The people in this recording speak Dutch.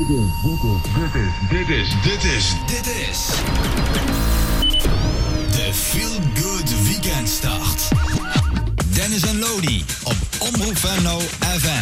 Dit is, dit is, dit is. dit is. De Feel Good Weekend Start. Dennis en Lodi op Omroep Venlo FM.